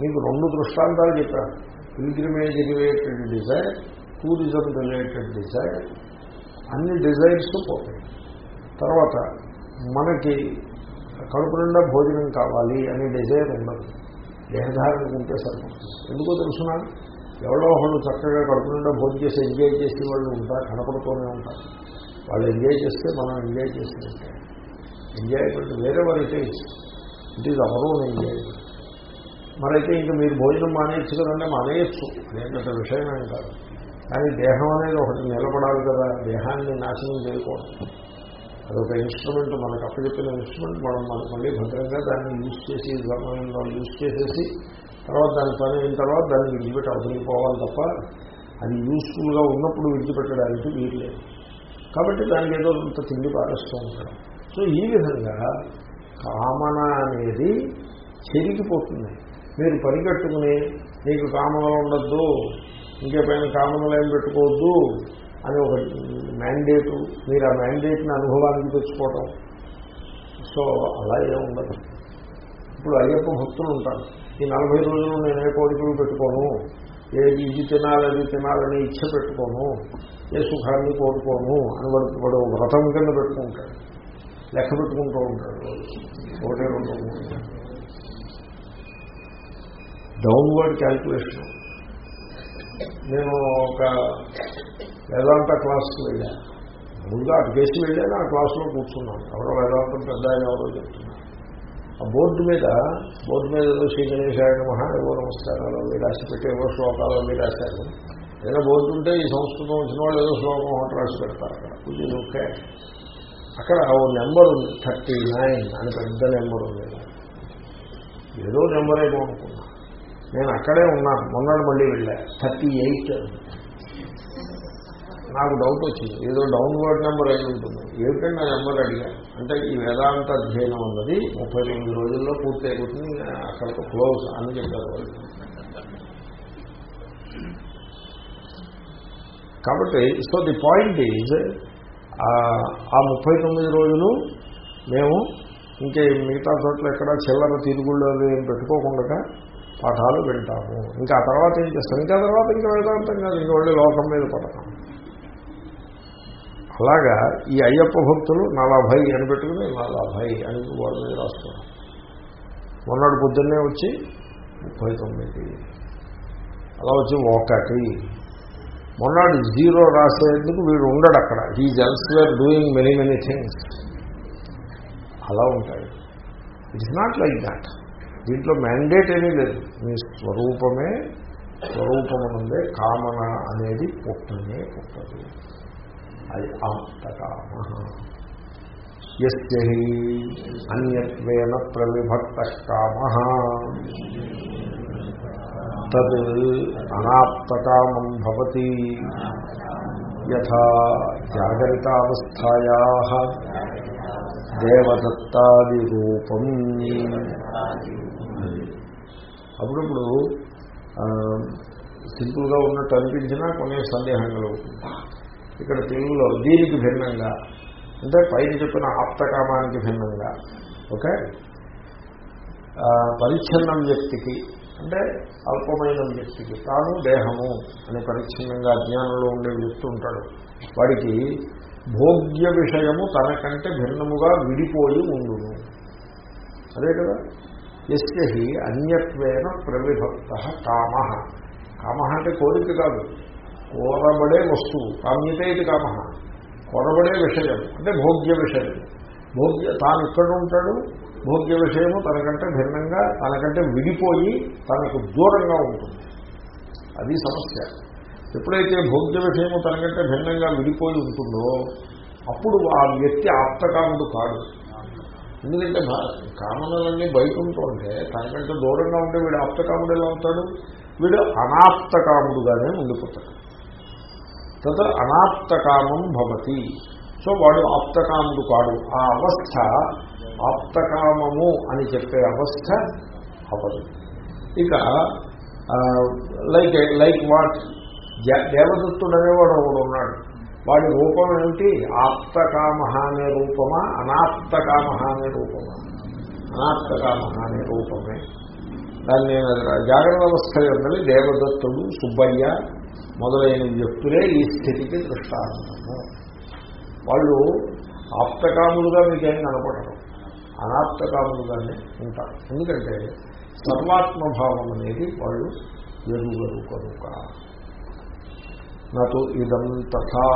మీకు రెండు దృష్టాంతాలు చెప్పాను pilgrimage related desire tourism related desire అన్ని డిజైర్స్ పోతాయి. తర్వాత మనకి కడుపు నిండా భోజనం కావాలి అనే డిజైర్ ఉండదు. దేహధారణకు ఉంటే సరిపడుతుంది ఎందుకో తెలుసిన ఎవరో ఒకళ్ళు చక్కగా కడుపు నిండా భోజనం చేసి ఎంజాయ్ చేసే వాళ్ళు ఉంటారు కనపడుతూనే ఉంటారు. వాళ్ళు ఎంజాయ్ చేస్తే మనం ఎంజాయ్ చేసినట్టే ఎంజాయ్మెంట్ వేరే వాళ్ళకి it is our own enjoyment మరైతే ఇంకా మీరు భోజనం మానేయచ్చు కదంటే మానేయచ్చు. అదేంటంటే విషయం ఏం కాదు. కానీ దేహం అనేది ఒకటి నిలబడాలి కదా దేహాన్ని నాశనం చేయకూడదు. అదొక ఇన్స్ట్రుమెంట్ మనకు అప్పచెప్పిన ఇన్స్ట్రుమెంట్ మనం మనకు మళ్ళీ భద్రంగా దాన్ని యూజ్ చేసి ధర్మంలో యూజ్ చేసేసి తర్వాత దాని పని అయిన తర్వాత దాన్ని విడిచిపెట్టి అవసరిపోవాలి తప్ప అది యూస్ఫుల్గా ఉన్నప్పుడు విడిచిపెట్టడానికి వీల్లేదు కాబట్టి దానికి ఏదో అంత తిండి పారేస్తూ ఉంటాడు. సో ఈ విధంగా కామన అనేది చెరిగిపోతుంది. మీరు పరిగెట్టుకుని నీకు కామనలు ఉండద్దు ఇంకేపైన కామనలు ఏం పెట్టుకోవద్దు అని ఒక మ్యాండేటు మీరు ఆ మ్యాండేట్ని అనుభవానికి తెచ్చుకోవటం. సో అలా ఏం ఉండదు. ఇప్పుడు అయ్యప్ప భక్తులు ఉంటారు. ఈ నలభై రోజులు నేను ఏ కోరికలు పెట్టుకోను? ఏది ఇది తినాలని తినాలని ఇచ్చ పెట్టుకోను? ఏ సుఖాన్ని కోరుకోను? అని వాడు వాడు వ్రతం కింద పెట్టుకుంటాడు. లెక్క పెట్టుకుంటూ ఉంటాడు. ఒకటే రెండు డౌన్వర్డ్ క్యాల్కులేషన్ నేను ఒక వేదాంత క్లాస్కి వెళ్ళాను ముందుగా అటు వెళ్ళాను ఆ క్లాస్లో కూర్చున్నాను. ఎవరో వేదాంతం పెద్ద ఆయన ఎవరో చెప్తున్నారు. ఆ బోర్డు మీద బోర్డు మీద ఏదో శ్రీ గణేశాయన మహా ఏవో నమస్కారాలు అవి రాసి పెట్టి ఏవో శ్లోకాలు అవి రాశారు. ఏదైనా బోర్డు ఉంటే ఈ సంస్కృతం వచ్చిన వాళ్ళు ఏదో శ్లోకం ఒకటి రాసి పెడతారు అక్కడ. ఇది ఓకే అక్కడ ఓ నెంబర్ ఉంది థర్టీ నైన్ అని పెద్ద నెంబర్ ఉంది. ఏదో నెంబర్ ఏమో అనుకున్నా నేను అక్కడే ఉన్నాను మొన్నటి మళ్ళీ వెళ్ళా. Thirty eight. నాకు డౌట్ వచ్చింది. ఏదో డౌన్వర్డ్ నెంబర్ అయి ఉంటుంది. ఏమిటంటే ఆ నెంబర్ అడిగా? అంటే ఈ వేదాంత అధ్యయనం అన్నది ముప్పై తొమ్మిది రోజుల్లో పూర్తి అయిపోతుంది అక్కడితో క్లోజ్ అని చెప్పారు వాళ్ళు. కాబట్టి సో ది పాయింట్ ఈజ్ ఆ ముప్పై తొమ్మిది రోజులు మేము ఇంకే మిగతా చోట్ల ఎక్కడ చిల్లర తిరుగుళ్ళు అవి ఏం పెట్టుకోకుండా పాఠాలు వింటాము. ఇంకా ఆ తర్వాత ఏం చేస్తాం? ఇంకా తర్వాత ఇంకా వేదాంతం కాదు ఇంకా వెళ్ళి లోకం మీద పడతాం. అలాగా ఈ అయ్యప్ప భక్తులు నలభై అని పెట్టుకుని నలభై అని వాళ్ళ మీద రాస్తున్నారు. మొన్నటి పొద్దున్నే వచ్చి ముప్పై తొమ్మిది. అలా వచ్చి ఒకటి. మొన్నటి జీరో రాసేందుకు వీడు ఉండడు అక్కడ. ఈ జల్స్ were doing many many things అలా ఉంటాయి. ఇట్స్ నాట్ లైక్ దాట్ దీంట్లో మ్యాండేట్ ఏమీ లేదు. మీ స్వరూపమే స్వరూపమునందే కామన అనేది పుట్టనే పుట్టదు. అది ఆప్తకామ ఎస్య అన్యత్వేన ప్రవిభక్త కామ తద్ అనాప్తకామం భవతి. యథా జాగరితావస్థాయా దేవదత్తాది రూపం అప్పుడప్పుడు సింపుల్గా ఉన్నట్టు అనిపించినా కొన్ని సందేహం కలుగుతుంది ఇక్కడ తెలుగులో దీనికి భిన్నంగా అంటే పైన చెప్పిన ఆప్తకామానికి భిన్నంగా ఓకే? పరిచ్ఛిన్నం వ్యక్తికి అంటే అల్పమైన వ్యక్తికి తాను దేహము అనే పరిచ్ఛిన్నంగా అజ్ఞానంలో ఉండే వ్యక్తి ఉంటాడు. వాడికి భోగ్య విషయము తనకంటే భిన్నముగా విడిపోయి ఉండును. అదే కదా? ఎస్య హి అన్యత్వేన ప్రవిభక్త కామ. కామ అంటే కోరిక కాదు. కోరబడే వస్తువు. కామ్యతే ఇది కామ. కోరబడే విషయం. అంటే భోగ్య విషయం. భోగ్య తాను ఇక్కడ ఉంటాడు. భోగ్య విషయము తనకంటే భిన్నంగా తనకంటే విడిపోయి తనకు దూరంగా ఉంటుంది. అది సమస్య. ఎప్పుడైతే భోగ్య విషయము తనకంటే భిన్నంగా విడిపోయి ఉంటుందో అప్పుడు ఆ వ్యక్తి ఆప్తకాముడు కాడు. ఎందుకంటే కామనలన్నీ బయట ఉంటుంటే తనకంటే దూరంగా ఉంటే వీడు ఆప్తకాముడు ఎలా అవుతాడు వీడు అనాప్తకాముడుగానే ఉండిపోతాడు. తద అనాప్తకామం భవతి. సో వాడు ఆప్తకాముడు కాడు. ఆ అవస్థ ఆప్తకామము అని చెప్పే అవస్థ అవదు ఇక లైక్ లైక్ వాట్? దేవదత్తుడు అనేవాడు ఒకడు ఉన్నాడు. వాడి రూపం ఏమిటి? ఆప్తకామ అనే రూపమా? అనాప్తకామ అనే రూపమా? అనాప్తకామ అనే రూపమే. దాన్ని నేను జాగ్రత్త అవస్థ ఉండాలి దేవదత్తుడు సుబ్బయ్య మొదలైన వ్యక్తులే ఈ స్థితికి దృష్టాంతము వాళ్ళు ఆప్తకాములుగా మీకేం కనపడరు. అనాప్తకాములుగానే ఉంటారు. ఎందుకంటే సర్వాత్మభావం అనేది వాళ్ళు ఎరుగరు కనుక. నటు ఇదం తథా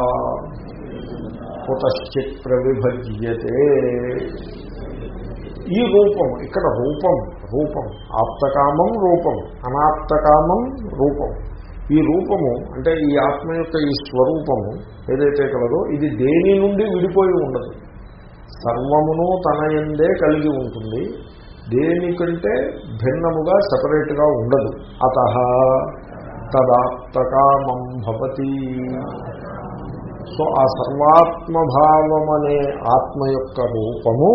కుతశ్చిత్ ప్రవిభజ్యతే ఈ రూపం ఇక్కడ రూపం రూపం ఆప్తకామం రూపం అనాప్తకామం రూపం. ఈ రూపము అంటే ఈ ఆత్మ యొక్క ఈ స్వరూపము ఏదైతే కలదో ఇది దేని నుండి విడిపోయి ఉండదు. సర్వమును తన ఎందే కలిగి ఉంటుంది. దేనికంటే భిన్నముగా సపరేట్గా ఉండదు. అత తదాత్మకామం భవతి. సో ఆ సర్వాత్మభావమనే ఆత్మ యొక్క రూపము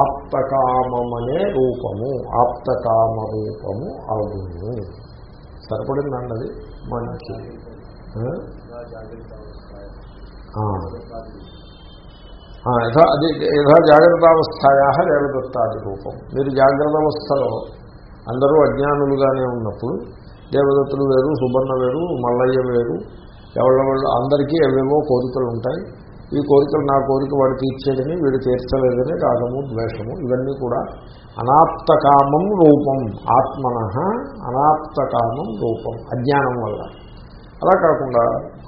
ఆప్తకామమనే రూపము ఆప్తకామ రూపము అవును. సరిపడిందండి అది? మంచిది ఆ? యథా అది యథా జాగ్రత్తావస్థాయా దేవదత్తాది రూపం. మీరు జాగ్రత్త అవస్థలో అందరూ అజ్ఞానులుగానే ఉన్నప్పుడు దేవదత్తులు వేరు సుబర్ణ వేరు మల్లయ్య వేరు ఎవరి వాళ్ళు అందరికీ ఎవేవో కోరికలు ఉంటాయి. ఈ కోరికలు నా కోరిక వాడు తీర్చేదని వీడు తీర్చలేదని రాగము ద్వేషము ఇవన్నీ కూడా అనాప్తకామం రూపం ఆత్మన అనాప్తకామం రూపం అజ్ఞానం వల్ల. అలా కాకుండా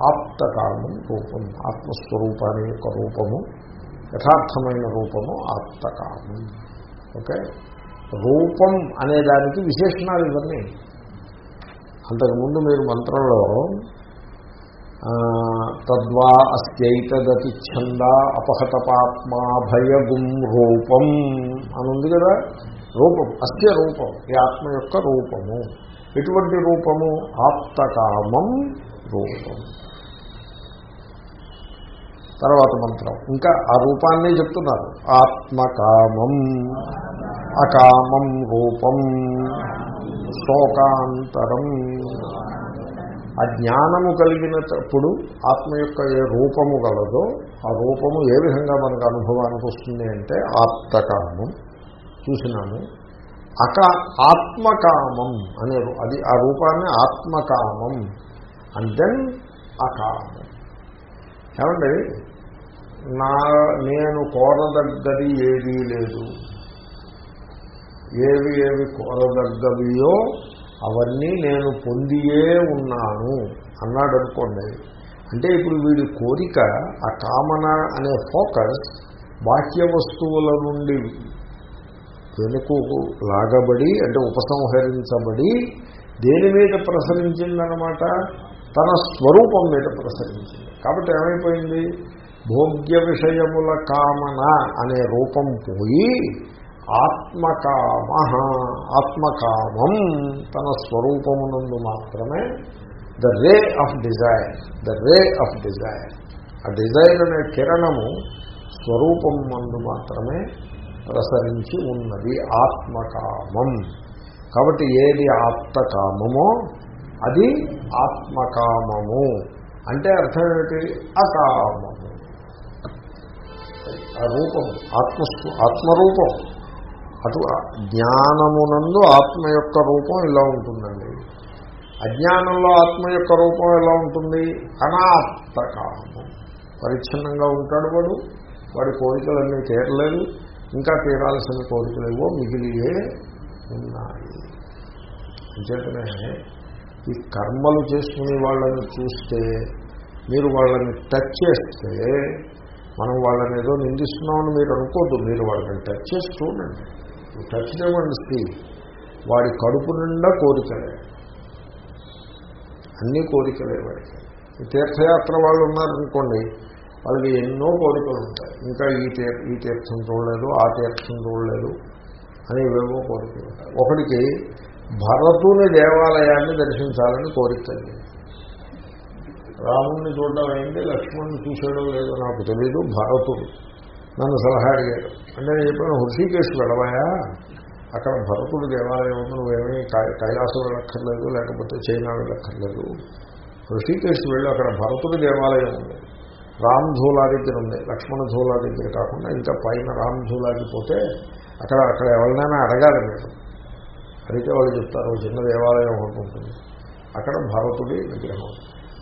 ఆప్తకామం రూపం ఆత్మస్వరూపాన్ని యొక్క రూపము యథార్థమైన రూపము ఆప్తకామం. ఓకే? రూపం అనే దానికి విశేషణాలు ఇవన్నీ. అంతకుముందు మీరు మంత్రంలో తద్వా అస్యైతదతి ఛంద అపహత పాత్మా భయగుం రూపం అని ఉంది కదా? రూపం అస్య రూపం ఈ ఆత్మ యొక్క రూపము. ఎటువంటి రూపము? ఆప్తకామం రూపం. తర్వాత మంత్రం. ఇంకా ఆ రూపాన్ని చెప్తున్నారు. ఆత్మకామం అకామం రూపం శోకాంతరం. ఆ జ్ఞానము కలిగినప్పుడు ఆత్మ యొక్క ఏ రూపము గలదో ఆ రూపము ఏ విధంగా మనకు అనుభవానికి వస్తుంది అంటే ఆప్తకామం. చూసినాము అక ఆత్మకామం అనే అది ఆ రూపాన్ని ఆత్మకామం. And then అకామం. ఏమండి? నా నేను కోరదగ్గది ఏదీ లేదు. ఏవి ఏవి కోరదగ్గవియో అవన్నీ నేను పొందియే ఉన్నాను అన్నాడు అనుకోండి అంటే ఇప్పుడు వీడి కోరిక ఆ కామన అనే ఫోకస్ బాహ్య వస్తువుల నుండి వెనుకకు లాగబడి అంటే ఉపసంహరించబడి దేని మీద ప్రసరించిందనమాట తన స్వరూపం మీద ప్రసరించింది. కాబట్టి ఏమైపోయింది? భోగ్య విషయముల కామన అనే రూపం పోయి ఆత్మకామ. ఆత్మకామం తన స్వరూపమునందు మాత్రమే. The ray of desire the ray of desire ఆ డిజైర్ అనే కిరణము స్వరూపం మందు మాత్రమే ప్రసరించి ఉన్నది. ఆత్మకామం. కాబట్టి ఏది ఆత్మకామమో అది ఆత్మకామము. అంటే అర్థం ఏమిటి? అకామము. ఆ రూపం ఆత్మస్వ ఆత్మరూపం అటు జ్ఞానమునందు ఆత్మ యొక్క రూపం ఇలా ఉంటుందండి. అజ్ఞానంలో ఆత్మ యొక్క రూపం ఎలా ఉంటుంది? అనాప్తకామం పరిచ్ఛిన్నంగా ఉంటాడు వాడు వాడి కోరికలన్నీ తీరలేదు ఇంకా తీరాల్సిన కోరికలేవో మిగిలియే ఉన్నాయి. అంచేతనే ఈ కర్మలు చేసుకునే వాళ్ళని చూస్తే మీరు వాళ్ళని టచ్ చేస్తే మనం వాళ్ళని ఏదో నిందిస్తున్నామని మీరు అనుకోద్దు మీరు వాళ్ళని టచ్ చేసి చూడండి. టచ్ చేయండి స్త్రీ వాడి కడుపు నిండా కోరికలే. అన్ని కోరికలే వాడికి. ఈ తీర్థయాత్ర వాళ్ళు ఉన్నారనుకోండి వాళ్ళకి ఎన్నో కోరికలు ఉంటాయి. ఇంకా ఈ తీర్ ఈ తీర్థం చూడలేదు ఆ తీర్థం చూడలేదు అని ఇవేవో కోరికలు ఉంటాయి. ఒకటికి భరతుని దేవాలయాన్ని దర్శించాలని కోరిక రాముణ్ణి చూడడం అయింది లక్ష్మణ్ని చూసాడో లేదో. నాకు తెలీదు భరతుడు. నన్ను సలహా అడిగాడు. అంటే నేను చెప్పాను హృషికేశ్ వెళ్ళవయా అక్కడ భరతుడు దేవాలయం ఉంది నువ్వేమీ కైలాసం వెళ్ళక్కర్లేదు లేకపోతే చైనా వెళ్ళక్కర్లేదు. హృషికేశ్ వెళ్ళి అక్కడ భరతుడి దేవాలయం ఉంది. రామ్ ధూలా దగ్గర ఉంది లక్ష్మణ ధూలా దగ్గర కాకుండా ఇంకా పైన రామ్ ధూలాకి పోతే అక్కడ అక్కడ ఎవరినైనా అడగాలి మీరు. అడిగితే వాళ్ళు చెప్తారు చిన్న దేవాలయం ఒకటి ఉంటుంది. అక్కడ భరతుడి విగ్రహం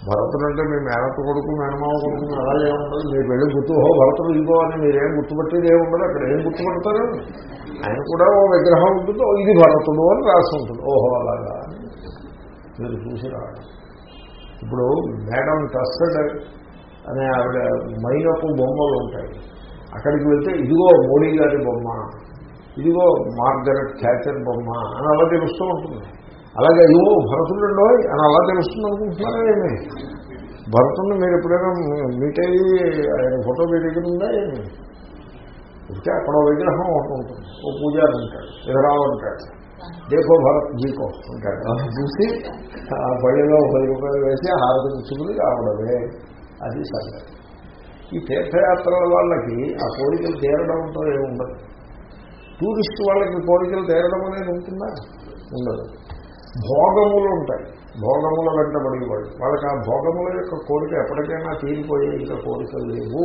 భరతుడు అంటే మీ మేనత కొడుకు మేనమావ కొడుకు అలాగే ఉండదు. మీరు వెళ్ళి గుర్తు భరతుడు ఇదిగో అని మీరేం గుర్తుపెట్టేది ఏమి ఉండదు అక్కడ ఏం గుర్తుపడతారు? ఆయన కూడా ఓ విగ్రహం ఉంటుంది ఇది భరతుడు అని రాసి ఉంటుంది. ఓహో అలాగా. మీరు చూసి రావడం ఇప్పుడు మేడం టస్టెడ్ అనే ఆవిడ మైనపు బొమ్మలు ఉంటాయి. అక్కడికి వెళ్తే ఇదిగో మోడీ గారి బొమ్మ ఇదిగో మార్గరెట్ థ్యాచర్ బొమ్మ అని అలా తెలుస్తూ ఉంటుంది. అలాగే అయ్యో భరతుడు అని అలా తెలుస్తుంది అనుకుంటున్నారా ఏమి? భరతుడిని మీరు ఎప్పుడైనా మీట్ అయ్యి ఆయన ఫోటో మీ దగ్గర ఉందా ఏమి? ఉంటే అక్కడ విగ్రహం ఒకటి ఉంటుంది. ఓ పూజారి ఉంటాడు ఎదురావు ఉంటాడు. దేకో భరత్ జీకో ఉంటాడు. అలా చూసి ఆ బడిలో పది రూపాయలు వేసి హారతి రావడమే. అది సంగతి. ఈ తీర్థయాత్రల వాళ్ళకి ఆ కోరికలు తీరడంతో ఏమి ఉండదు. టూరిస్ట్ వాళ్ళకి కోరికలు తీరడం అనేది ఉంటుందా? ఉండదు. భోగములు ఉంటాయి. భోగముల వెంటబడి వాళ్ళకి ఆ భోగముల యొక్క కోరిక ఎప్పటికైనా తీరిపోయే ఇంకా కోరికలు లేవు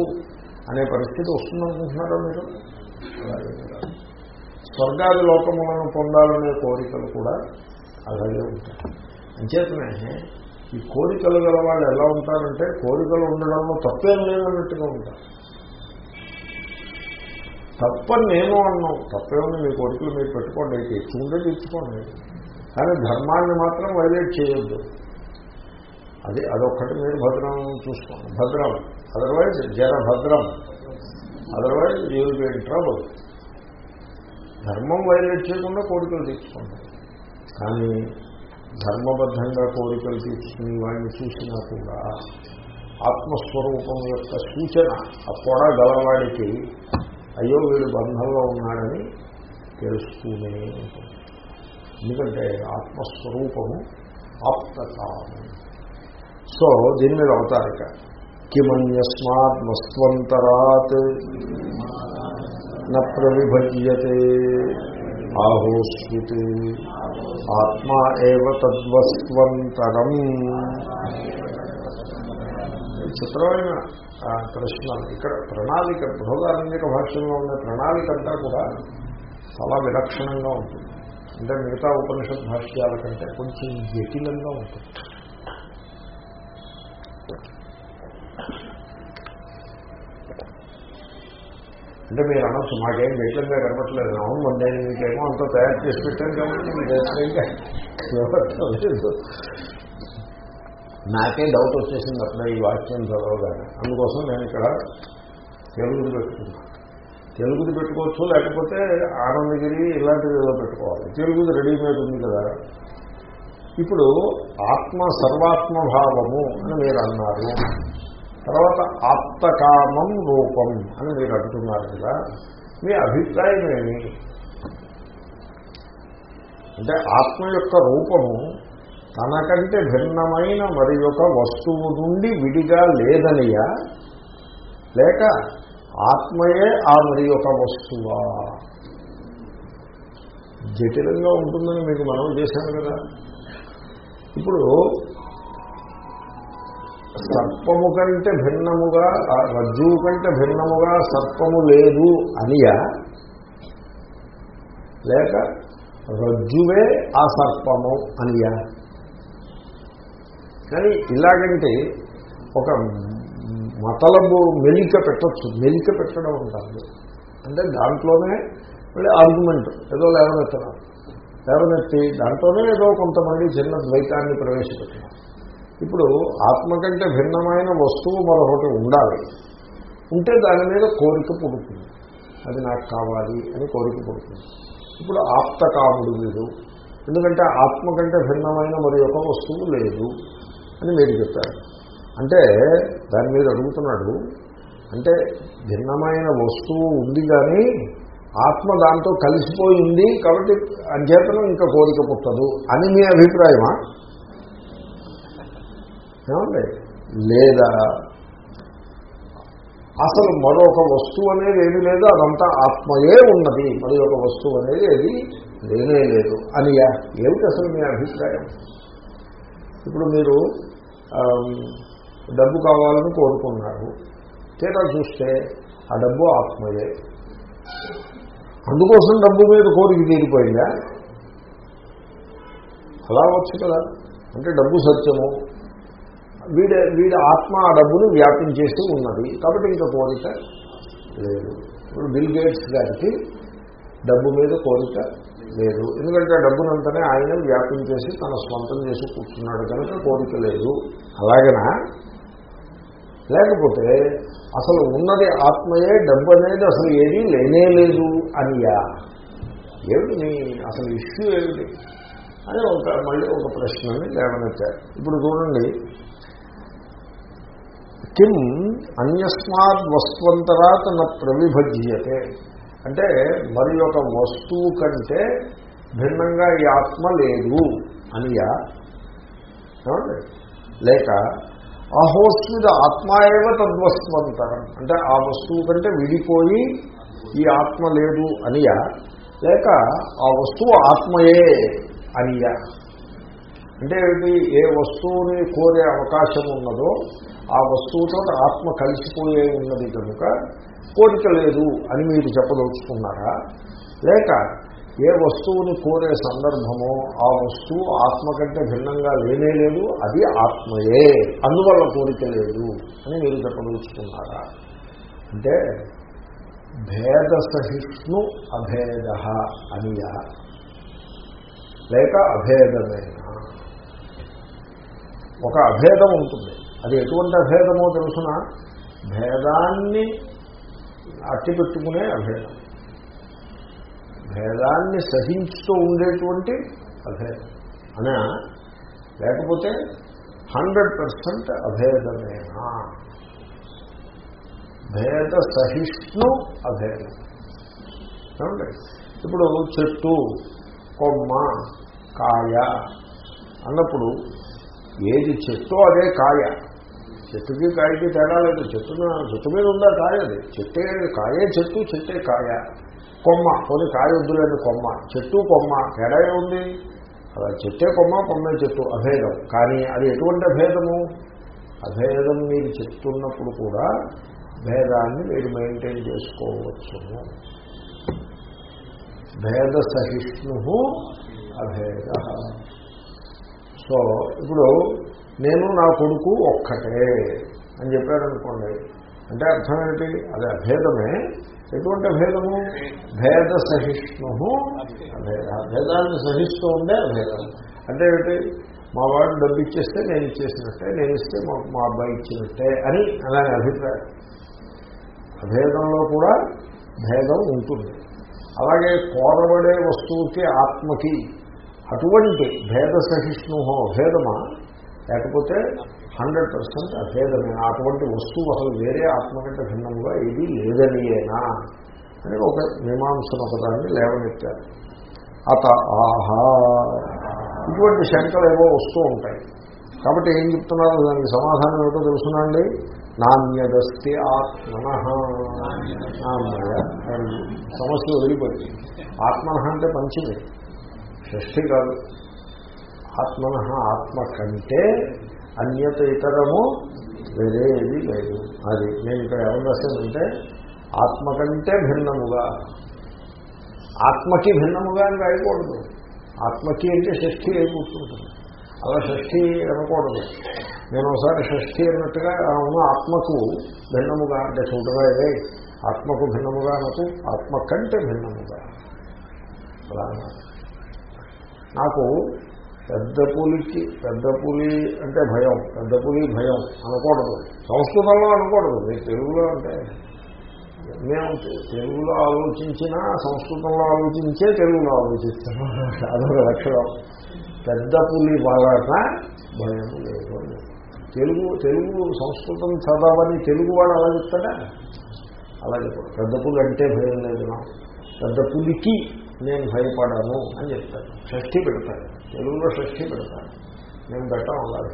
అనే పరిస్థితి వస్తుందనుకుంటున్నారా మీరు? అలాగే. స్వర్గాది లోకములను పొందాలనే కోరికలు కూడా అలాగే ఉంటాయి. అంచేతనే ఈ కోరికలు గల వాళ్ళు ఎలా ఉంటారంటే కోరికలు ఉండడంలో తప్పేం లేదన్నట్టుగా ఉంటారు. తప్పని నేను అన్నాం. తప్పేమని మీ కోరికలు మీరు పెట్టుకోండి తెచ్చుకుంటే తెచ్చుకోండి కానీ ధర్మాన్ని మాత్రం వైలేట్ చేయొద్దు. అది అదొక్కటి మీరు భద్రం చూసుకోండి. భద్రం. అదర్వైజ్ జర భద్రం. అదర్వైజ్ యూ విల్ ట్రబుల్ ధర్మం వైలేట్ చేయకుండా కోరికలు తీసుకోండి కానీ ధర్మబద్ధంగా కోరికలు తీర్చుకుని వాడిని చూసినా కూడా ఆత్మస్వరూపం యొక్క సూచన ఆ పొడ గలవాడికి అయ్యో వీడు బంధంలో ఉన్నాడని తెలుస్తూనే ఉంటుంది. ఎందుకంటే ఆత్మస్వరూపము ఆప్తకాము సో దీని మీద అవతారిక. కిమన్యస్మాత్ వస్త్వంతరాత్ న ప్రవిభజ్యతే. ఆహోస్విత్ ఆత్మా ఏవ తద్వస్వంతరం. చిత్రమైన ప్రశ్న ఇక్కడ ప్రణాళిక బృహదారంగిక భాషల్లో ఉన్న ప్రణాళిక అంతా కూడా చాలా విలక్షణంగా ఉంటుంది. అంటే మిగతా ఉపనిషత్ భాష్యాల కంటే కొంచెం జటిలంగా ఉంటుంది. అంటే మీరు అనొచ్చు మాకేం జటిలంగా కనపట్లేదు అవును మరి నేను మీకేమో అంత తయారు చేసి పెట్టాను కాబట్టి మీరు జటిలంగా నాకే డౌట్ వచ్చేసింది అట్లా ఈ వాక్యం చదవగానే. అందుకోసం నేను ఇక్కడ తెలుగు పెట్టుకున్నాను తెలుగుది పెట్టుకోవచ్చు లేకపోతే ఆనందగిరి ఇలాంటివి ఏదో పెట్టుకోవాలి. తెలుగుది రెడీమేడ్ ఉంది కదా. ఇప్పుడు ఆత్మ సర్వాత్మభావము అని మీరు అన్నారు. తర్వాత ఆప్తకామం రూపం అని మీరు అంటున్నారు కదా. మీ అభిప్రాయం ఏమి? అంటే ఆత్మ యొక్క రూపము తనకంటే భిన్నమైన మరి యొక్క వస్తువు నుండి విడిగా లేదనియా? లేక ఆత్మయే ఆ మరి ఒక వస్తువా? జటిలంగా ఉంటుందని మీకు మనం చేశాను కదా. ఇప్పుడు సర్పము కంటే భిన్నముగా రజ్జువు కంటే భిన్నముగా సర్పము లేదు అనియా? లేక రజ్జువే ఆ సర్పము అనియా? కానీ ఇలాగంటే ఒక మతలబు మెలిక పెట్టచ్చు. మెలిక పెట్టడం ఉంటుంది అంటే దాంట్లోనే మళ్ళీ ఆర్గ్యుమెంట్ ఏదో లేవనెత్తడం. లేవనెత్తి దాంట్లోనే ఏదో కొంతమంది చిన్న ద్వైతాన్ని ప్రవేశపెట్టడం. ఇప్పుడు ఆత్మ కంటే భిన్నమైన వస్తువు మరొకటి ఉండాలి. ఉంటే దాని మీద కోరిక పుడుతుంది. అది నాకు కావాలి అని కోరిక పుడుతుంది. ఇప్పుడు ఆప్తకాముడు వీడు. ఎందుకంటే ఆత్మ కంటే భిన్నమైన మరి ఒక వస్తువు లేదు అని మీరు చెప్పారు. అంటే దాని మీద అడుగుతున్నాడు అంటే భిన్నమైన వస్తువు ఉంది కానీ ఆత్మ దాంతో కలిసిపోయింది కాబట్టి అధ్యాపనం ఇంకా కోరిక పుట్టదు అని మీ అభిప్రాయమా? ఏమండి? లేదా అసలు మరొక వస్తువు అనేది ఏది లేదు అదంతా ఆత్మయే ఉన్నది మరి ఒక వస్తువు అనేది ఏది లేనే లేదు అనియా ఏమిటి అసలు మీ అభిప్రాయం? ఇప్పుడు మీరు డబ్బు కావాలని కోరుకున్నారు. తీరా చూస్తే ఆ డబ్బు ఆత్మయే. అందుకోసం డబ్బు మీద కోరిక తీరిపోయిందా? అలా వచ్చు కదా. అంటే డబ్బు సత్యము. వీడి వీడి ఆత్మ ఆ డబ్బును వ్యాపించేసి ఉన్నది. కాబట్టి ఇంకా కోరిక లేదు. ఇప్పుడు బిల్ గేట్స్ గారికి డబ్బు మీద కోరిక లేదు. ఎందుకంటే ఆ డబ్బునంతనే ఆయన వ్యాపించేసి తన స్వంతం చేసి కూర్చున్నాడు కనుక కోరిక లేదు. అలాగనా? లేకపోతే అసలు ఉన్నది ఆత్మయే డబ్బు అనేది అసలు ఏదీ లేనే లేదు అనియా. ఏమిటి నీ అసలు ఇష్యూ ఏమిటి? అని ఒక మళ్ళీ ఒక ప్రశ్నని లేవనెత్తారు. ఇప్పుడు చూడండి. కిం అన్యస్మాత్ వస్త్వంతరాత్ న ప్రవిభజ్యతే. అంటే మరి ఒక వస్తువు కంటే భిన్నంగా ఈ ఆత్మ లేదు అనియా. లేక అహోస్మిద ఆత్మాయవ తద్వస్వంతరం అంటే ఆ వస్తువు కంటే విడిపోయి ఈ ఆత్మ లేదు అనియా. లేక ఆ వస్తువు ఆత్మయే అనియా. అంటే ఏమిటి? ఏ వస్తువుని కోరే అవకాశం ఉన్నదో ఆ వస్తువుతో ఆత్మ కలిసిపోయే ఉన్నది కనుక కోరిక లేదు అని మీరు చెప్పదలుచుకున్నారా? లేక ఏ వస్తువుని కోరే సందర్భమో ఆ వస్తువు ఆత్మ కంటే భిన్నంగా లేనే లేదు అది ఆత్మయే అందువల్ల కోరిక లేదు అని మీరు చెప్పదలుచుకున్నారా? అంటే భేద సహిష్ణు అభేద అనియ. లేక అభేదమేనా? ఒక అభేదం ఉంటుంది. అది ఎటువంటి అభేదమో తెలుసిన? భేదాన్ని అట్టిపెట్టుకునే అభేదం. భేదాన్ని సహించుతూ ఉండేటువంటి అభేదం. అనా? లేకపోతే హండ్రెడ్ పర్సెంట్ అభేదమేనా? భేద సహిష్ణు అభేదం. ఏమండి? ఇప్పుడు చెట్టు కొమ్మ కాయ అన్నప్పుడు ఏది చెట్టు అదే కాయ. చెట్టుకి కాయకి తేడా లేదు. చెట్టున చెట్టు మీద ఉందా కాయ అది? చెట్టే కాయే చెట్టు చెట్టే కాయ. కొమ్మ. కొన్ని కాయొద్దులేని కొమ్మ. చెట్టు కొమ్మ. తేడా ఉంది అలా చెట్టే కొమ్మ కొమ్మే చెట్టు. అభేదం. కానీ అది ఎటువంటి అభేదము? అభేదం మీరు చెప్తున్నప్పుడు కూడా భేదాన్ని మీరు మెయింటైన్ చేసుకోవచ్చు భేద సహిష్ణు అభేద. సో ఇప్పుడు నేను నా కొడుకు ఒక్కటే అని చెప్పారనుకోండి. అంటే అర్థం ఏంటి అది అభేదమే. ఎటువంటి అభేదము భేద సహిష్ణు అభేద భేదాన్ని సహిస్తూ ఉండే అభేదం అంటే ఏంటి మా వాడు డబ్బు ఇచ్చేస్తే నేను ఇచ్చేసినట్టే నేను ఇస్తే మా మా అబ్బాయి ఇచ్చినట్టే అని అలానే అభిప్రాయం. అభేదంలో కూడా భేదం ఉంటుంది. అలాగే కోరబడే వస్తువుకి ఆత్మకి అటువంటి భేద సహిష్ణు భేదమా? లేకపోతే హండ్రెడ్ పర్సెంట్ అభేదమే. అటువంటి వస్తువు అసలు వేరే ఆత్మ కంటే భిన్నంగా ఇది లేదనియేనా అని ఒక మీమాంసన పదాన్ని లేవనెత్తారు. అత ఆహా. ఇటువంటి శంకలు ఏవో వస్తూ ఉంటాయి. కాబట్టి ఏం చెప్తున్నారు? దానికి సమాధానం ఏమిటో తెలుసునండి నాణ్యదస్తి ఆత్మన. సమస్య వదిలిపోయింది ఆత్మన అంటే మంచిది. షష్ఠి కాదు. ఆత్మన ఆత్మ కంటే అన్యత ఇతరము వేరేది లేదు. అది నేను ఇక్కడ ఎవరు రాశానంటే ఆత్మ కంటే భిన్నముగా. ఆత్మకి భిన్నముగా అని రాయకూడదు. ఆత్మకి అంటే షష్ఠి అయి కూర్చుంటుంది అలా షష్ఠి అనకూడదు. నేను ఒకసారి షష్ఠి అన్నట్టుగా అవును ఆత్మకు భిన్నముగా అంటే చూడగా ఆత్మకు భిన్నముగా అనకు ఆత్మ కంటే భిన్నముగా. అలా నాకు పెద్ద పులికి పెద్ద పులి అంటే భయం పెద్ద పులి భయం అనకూడదు. సంస్కృతంలో అనకూడదు. మీరు తెలుగులో అంటే మేము తెలుగులో ఆలోచించినా సంస్కృతంలో ఆలోచించే తెలుగులో ఆలోచిస్తాము అదొక లక్షణం. పెద్ద పులి వలన భయం లేదు తెలుగు తెలుగు సంస్కృతం చదవని తెలుగు వాడు అలా చెప్తాడా? అలా చెప్పాడు. పెద్ద పులి అంటే భయం లేదు పెద్ద పులికి నేను భయపడను అని చెప్తాను షష్ఠి పెడతాను తెలుగులో షష్ఠి పెడతాను. మేము పెట్టాం అలాగే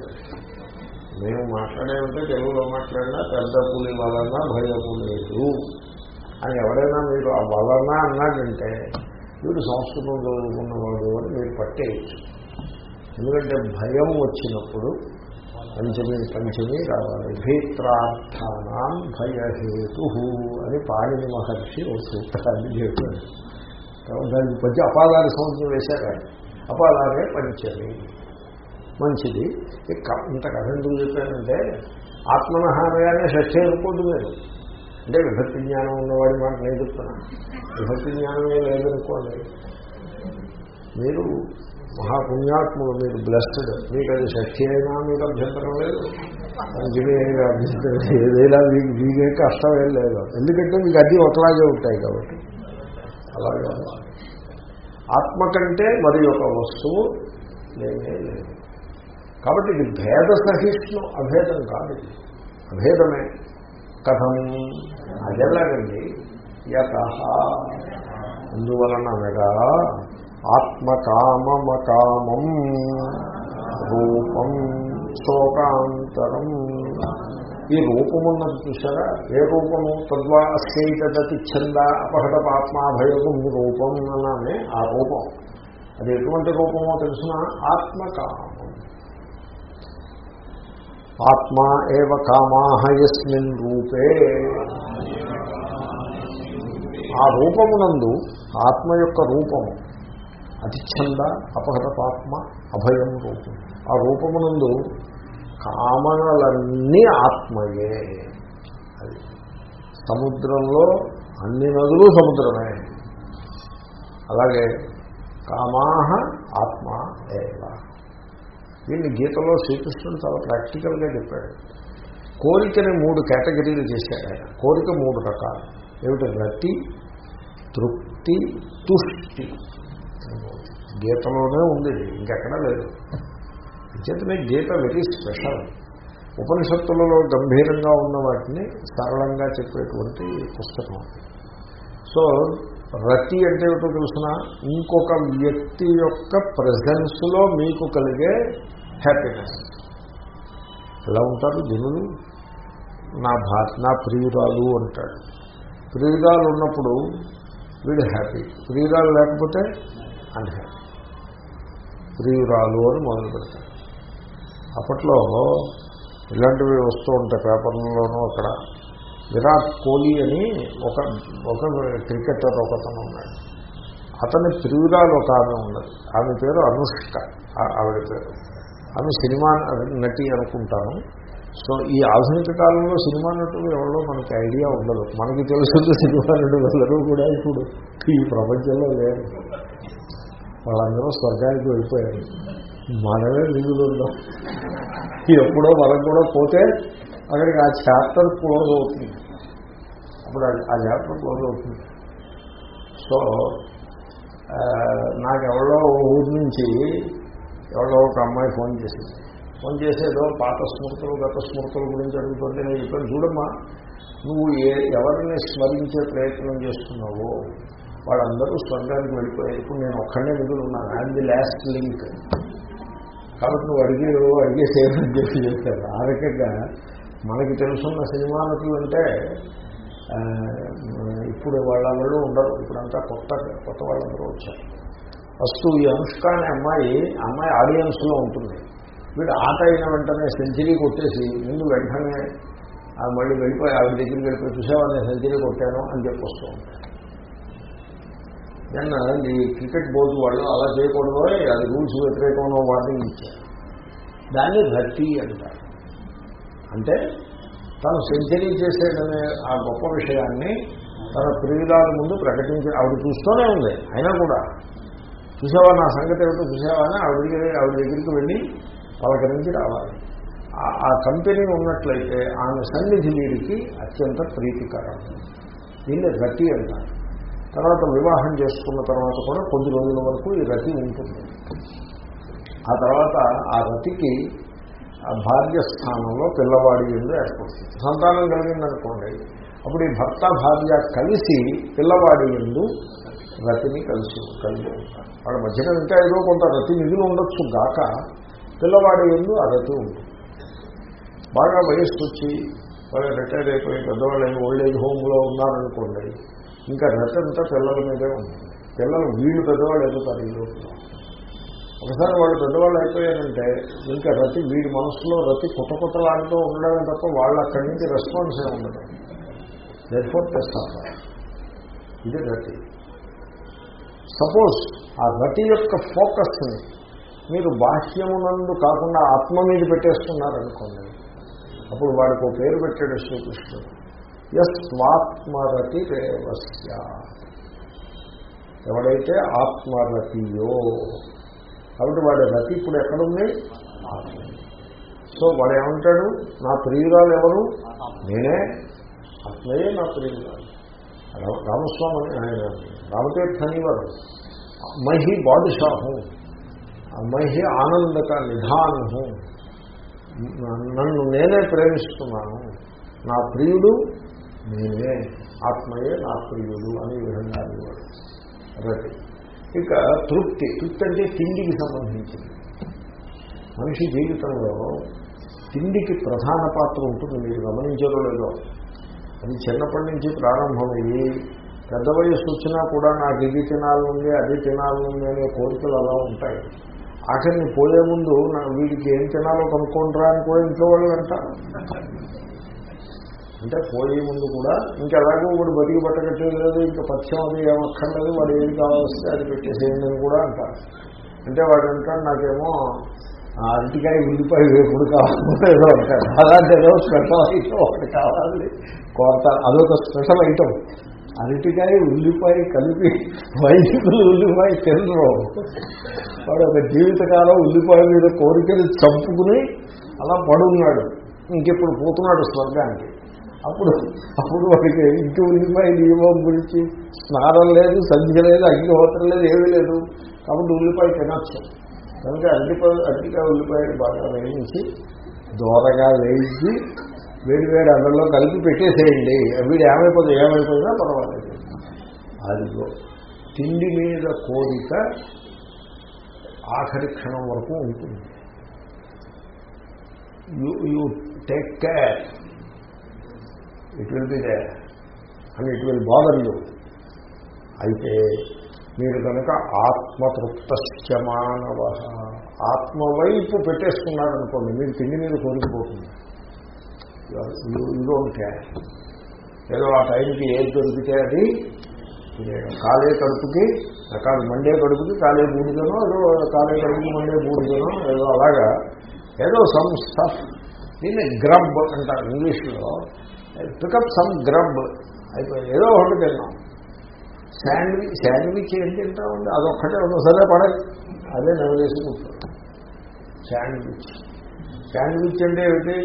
మేము మాట్లాడేమంటే తెలుగులో మాట్లాడినా పెద్ద పులి వలన భయపు లేదు. అని ఎవరైనా మీరు ఆ వలన అన్నాడంటే వీడు సంస్కృతం చదువుకున్నవాడు అని మీరు పట్టేయచ్చు. ఎందుకంటే భయం వచ్చినప్పుడు పంచమి పంచమి రావాలి. భీత్రార్థానం భయహేతు అని పాణిని మహర్షి ఒక సూత్రాన్ని చెప్పాడు. దానికి కొంచెం అపాదాల సంవత్సరం వేశారు అప్పుడు అలాగే పంచమి మంచిది. ఇంత కథ ఎందుకు చెప్పానంటే ఆత్మనహానగానే షష్ఠి అనుకోద్దు మీరు అంటే విభక్తి జ్ఞానం ఉన్నవాడి మాట నేను చెప్తున్నాను విభక్తి జ్ఞానమే లేదనుకోండి. మీరు మహాపుణ్యాత్ములు మీరు బ్లెస్డ్ మీకు అది షష్ఠి అయినా మీకు అభ్యంతరం లేదు. మంచిది అయినా అభ్యంతరం ఏదైనా మీకు మీకే కష్టం ఏం లేదు. ఎందుకంటే మీకు అన్నీ ఒకలాగే ఉంటాయి కాబట్టి. అలాగే ఆత్మ కంటే మరి ఒక వస్తువు లేనే లేదు. కాబట్టి ఇది భేద సహిష్ణు అభేదం కాదు ఇది. అభేదమే. కథం. అదెలాగండి యత. అందువలనగా ఆత్మకామమకామం రూపం శోకాంతరం. ఈ రూపమున్నది చూసారా ఏ రూపము? తద్వా అస్యైతదతి ఛంద అపహత పాత్మాభయము రూపం అన్నానే ఆ రూపం. అది ఎటువంటి రూపమో తెలుసిన? ఆత్మకామం. ఆత్మా ఏవ కామాహ యస్మిన్ రూపే. ఆ రూపమునందు ఆత్మ యొక్క రూపము అతిచ్ఛంద అపహత పాత్మ అభయం రూపం. ఆ రూపమునందు కామనలన్నీ ఆత్మయే. అది సముద్రంలో అన్ని నదులు సముద్రమే. అలాగే కామాహ ఆత్మ ఏవ. దీన్ని గీతలో శ్రీకృష్ణుడు చాలా ప్రాక్టికల్గా చెప్పాడు. కోరికని మూడు కేటగిరీలు చేశాడు ఆయన. కోరిక మూడు రకాలు. ఏమిటి? రతి తృప్తి తుష్టి. గీతలోనే ఉంది. ఇంకెక్కడా లేదు. అంచేతనే గీత వెరీ స్పెషల్ ఉపనిషత్తులలో గంభీరంగా ఉన్న వాటిని సరళంగా చెప్పేటువంటి పుస్తకం. సో రతి అంటే ఏమిటో తెలుసిన? ఇంకొక వ్యక్తి యొక్క ప్రజెన్స్లో మీకు కలిగే హ్యాపీనెస్ ఎలా ఉంటారు జనులు? నా భా నా ప్రియురాలు అంటాడు. ప్రియురాలు ఉన్నప్పుడు వీడు హ్యాపీ ప్రియురాలు లేకపోతే అన్హ్యాపీ ప్రియురాలు అని మొదలు పెడతాడు అప్పట్లో ఇలాంటివి వస్తూ ఉంటాయి పేపర్లలోనూ అక్కడ. విరాట్ కోహ్లీ అని ఒక ఒక క్రికెటర్ ఒకతను ఉన్నాడు. అతని ప్రియురాలు ఒక ఆమె ఉన్నది. ఆమె పేరు అనుష్క. ఆవిడ పేరు. ఆమె సినిమా నటి అనుకుంటాను. సో ఈ ఆధునిక కాలంలో సినిమా నటులు ఎవరో మనకి ఐడియా ఉండదు. మనకి తెలుసుంది సినిమా నటులు అందరూ కూడా ఇప్పుడు ఈ ప్రపంచంలో లేరు. వాళ్ళందరూ స్వర్గానికి వెళ్ళిపోయారు. మనమే మిగులు ఎప్పుడో మనం కూడా పోతే అక్కడికి ఆ చాప్టర్ క్లోజ్ అవుతుంది. అప్పుడు ఆ చాప్టర్ క్లోజ్ అవుతుంది. సో ఆ, నాకు ఎవరో ఊరి నుంచి ఎవరో ఒక అమ్మాయి ఫోన్ చేసింది. ఫోన్ చేసేదో పాత స్మృతులు గత స్మృతుల గురించి అడుగుతుంటే నేను చెప్పాను చూడమ్మా నువ్వు ఏ ఎవరిని స్మరించే ప్రయత్నం చేస్తున్నావో వాళ్ళందరూ స్వర్గానికి వెళ్ళిపోయారు. ఇప్పుడు నేను ఒక్కడే నిధులు ఉన్నాను. ఐఎమ్ ది లాస్ట్ లింక్ కాబట్టి నువ్వు అడిగి అడిగేసేయని చెప్పి చెప్పారు. ఆ రకంగా మనకి తెలుసున్న సినిమా నటులు అంటే ఇప్పుడు వాళ్ళందరూ ఉండరు. ఇప్పుడంతా కొత్త కొత్త వాళ్ళందరూ వచ్చారు. ఫస్ట్ ఈ అనుష్క అనే అమ్మాయి అమ్మాయి ఆడియన్స్లో ఉంటుంది. వీడు ఆట అయిన వెంటనే సెంచరీ కొట్టేసి ముందు వెంటనే మళ్ళీ వెళ్ళిపోయి ఆవిడ దగ్గరికి వెళ్ళిపోయి చూసావా సెంచరీ కొట్టాను అని చెప్పి వస్తూ ఉంటాను నిన్న ఈ క్రికెట్ బోర్డు వాళ్ళు అలా చేయకూడదు అది రూల్స్ వ్యతిరేకంలో వార్నింగ్ ఇచ్చారు. దాన్ని రతి అంటారు. అంటే తను సెంచరీ చేసేదనే ఆ గొప్ప విషయాన్ని తన ప్రియురాల ముందు ప్రకటించి ఆవిడ చూస్తూనే ఉంది అయినా కూడా. చూసావా నా సంగతి ఏమిటో చూసావా అని ఆవిడ ఆవిడ దగ్గరికి వెళ్ళి పలకరించి రావాలి. ఆ- కంపెనీ ఉన్నట్లయితే ఆమె సన్నిధి వీడికి అత్యంత ప్రీతికరం. దీన్ని రతి అంటారు. తర్వాత వివాహం చేసుకున్న తర్వాత కూడా కొద్ది రోజుల వరకు ఈ రతి ఉంటుంది. ఆ తర్వాత ఆ రతికి ఆ భార్య స్థానంలో పిల్లవాడి ఎందు ఏర్పడుతుంది. సంతానం కలిగిందనుకోండి అప్పుడు ఈ భర్త భార్య కలిసి పిల్లవాడి ఎందు రతిని కలిసి కలిగి ఉంటారు. వాళ్ళ మధ్యన ఇంకా ఏదో కొంత రతి నిధులు ఉండొచ్చు గాక పిల్లవాడి ఎందు ఆ రతి ఉంటుంది. బాగా వయస్సు వచ్చి వాళ్ళు రిటైర్ అయిపోయి పెద్దవాళ్ళు ఓల్డ్ ఏజ్ హోమ్లో ఉన్నారనుకోండి ఇంకా రతంతా పిల్లల మీదే ఉంటుంది పిల్లలు వీళ్ళు పెద్దవాళ్ళు ఎదుగుతారు ఈ లోపల ఒకసారి వాళ్ళు పెద్దవాళ్ళు అయిపోయారంటే ఇంకా రతి వీడి మనసులో రతి కొత్త కొత్తలాడుతూ ఉండడమే తప్ప వాళ్ళు అక్కడి నుంచి రెస్పాన్స్ ఏ ఉండదు. రెస్పోర్ట్ తెస్తారు ఇది రతి సపోజ్ ఆ రతి యొక్క ఫోకస్ని మీరు బాహ్యమునందు కాకుండా ఆత్మ మీద పెట్టేస్తున్నారనుకోండి అప్పుడు వాడికి ఒక పేరు పెట్టాడు శ్రీకృష్ణుడు. ఎస్ రేవస్య ఎవడైతే ఆత్మరతియో కాబట్టి వాడి రతి ఇప్పుడు ఎక్కడుంది? సో వాడు ఏమంటాడు నా ప్రియురాలు ఎవరు? నేనే. ఆత్మయే నా ప్రియురాలు. రామస్వామి ఆయన రామతీర్థని వారు మహి బాదుషాహు. మహి ఆనందక నిధానము నన్ను నేనే ప్రేమిస్తున్నాను. నా ప్రియుడు నేనే ఆత్మయే నా ప్రియుడు అనే విధంగా అనేవాడు. రతి ఇక తృప్తి. తృప్తి అంటే తిండికి సంబంధించింది. మనిషి జీవితంలో తిండికి ప్రధాన పాత్ర ఉంటుంది. మీరు గమనించడం లేదో. అది చిన్నప్పటి నుంచి ప్రారంభమయ్యి పెద్ద వయసు వచ్చినా కూడా నాకు ఇది తినాలనుంది అది తినాలనుంది అనే కోరికలు అలా ఉంటాయి. ఆఖరిని పోయే ముందు వీడికి ఏం తినాలో కనుక్కుంటారా అని కూడా ఇంట్లో వాళ్ళు అంటారు. అంటే పోయే ముందు కూడా ఇంకెలాగో వాడు బతికి పట్టకట్టలేదు ఇంకా పథ్యం అది ఏమక్కర్లేదు వాడు ఏది కావాల్సింది అది పెట్టేసేయండి అని కూడా అంటారు. అంటే వాడు అంటాడు నాకేమో ఆ అరటికాయ ఉల్లిపాయ వేపుడు కావాలి ఏదో అంటాడు. అలాంటి ఏదో స్పెషల్ ఐటమ్ ఒకటి కావాలి. కోరతారు అదొక స్పెషల్ ఐటమ్ అరటికాయ ఉల్లిపాయ కలిపి వైద్యులు ఉల్లిపాయ తినరు. వాడు ఒక జీవితకాలం ఉల్లిపాయ మీద కోరికలు చంపుకుని అలా పడున్నాడు. ఇంకెప్పుడు పోతున్నాడు స్వర్గానికి. అప్పుడు అప్పుడు వాడికి ఇంటి ఉల్లిపాయ నియమం గురించి స్నానం లేదు సంధ్య లేదు అగ్నిహోత్రం లేదు ఏమీ లేదు. కాబట్టి ఉల్లిపాయ తినచ్చు. కనుక అరటిపాయ అరటికాయ ఉల్లిపాయలు బాగా వేయించి దూరగా వేయించి వేడి వేడి అన్నంలో కలిపి పెట్టేసేయండి. వీడు ఏమైపోతుంది ఏమైపోయినా పర్వాలేదు. అదిగో తిండి మీద కోరిక ఆఖరి క్షణం వరకు ఉంటుంది. You you take care. It will be there and it will bother you అయితే మీరు కనుక ఆత్మతృప్త మానవ. ఆత్మవైపు పెట్టేసుకున్నారనుకోండి మీరు తిండి మీద కోరికపోతుంది ఇదో ఉంటే ఏదో ఆ టైంకి ఏది దొరికితే అది కాలే కడుపుకి రకాల మండే కడుపుకి కాలే బూడిదనో ఏదో కాలే కడుపుకి మండే బూడిదనో ఏదో అలాగా ఏదో సమ్ దీన్ని గ్రబ్ అంటారు ఇంగ్లీష్లో. పికప్ సమ్ గ్రబ్ అయిపోయింది. ఏదో ఒకటి తిన్నాం. శాండ్విచ్ శాండ్విచ్ ఏం తింటామండి అదొక్కటే ఉందో. పడాలి పడదు అదే నెలవేసి కూర్చోండి శాండ్విచ్. శాండ్విచ్ అంటే ఏమిటి?